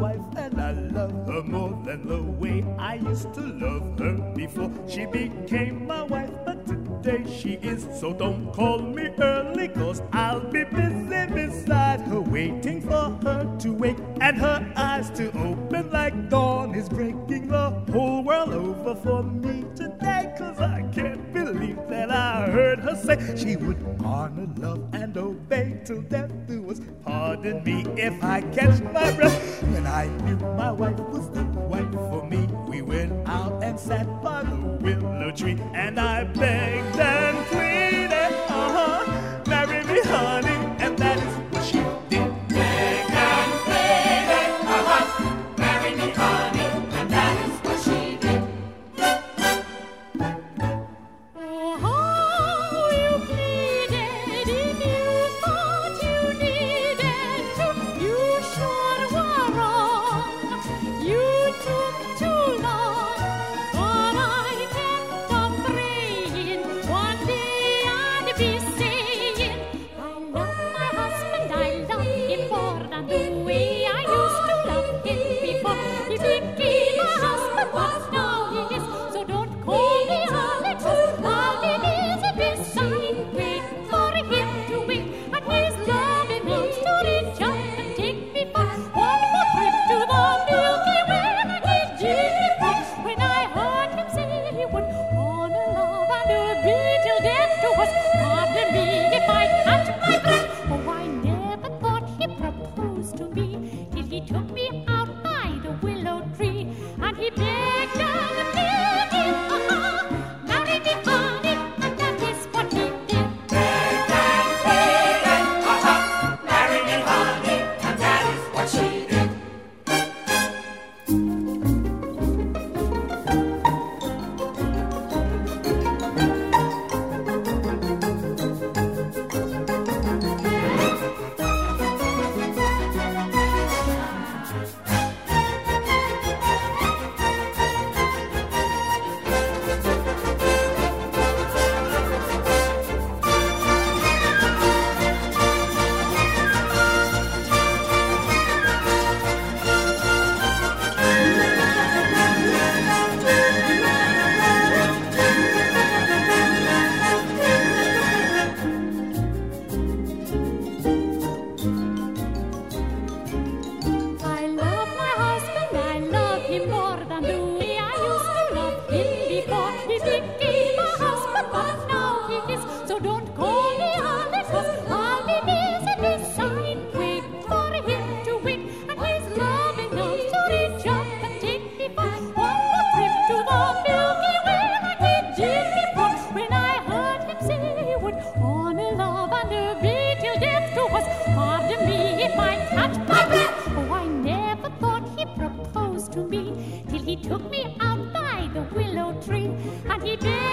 wife, and I love her more than the way I used to love her before she became my wife. But today she is, so don't call me early, cause I'll be busy beside her, waiting for her to wake and her eyes to open like dawn is breaking the whole world over for me today, cause I can't believe that I heard her say she would honor love and obey till death do us. Pardon me if I catch my breath. sweet, and I begged and pleaded, eh, uh huh, marry me, honey, and that is what she did. Begged and pleaded, eh, uh huh, marry me, honey, and that is what she did. willow tree, and he did.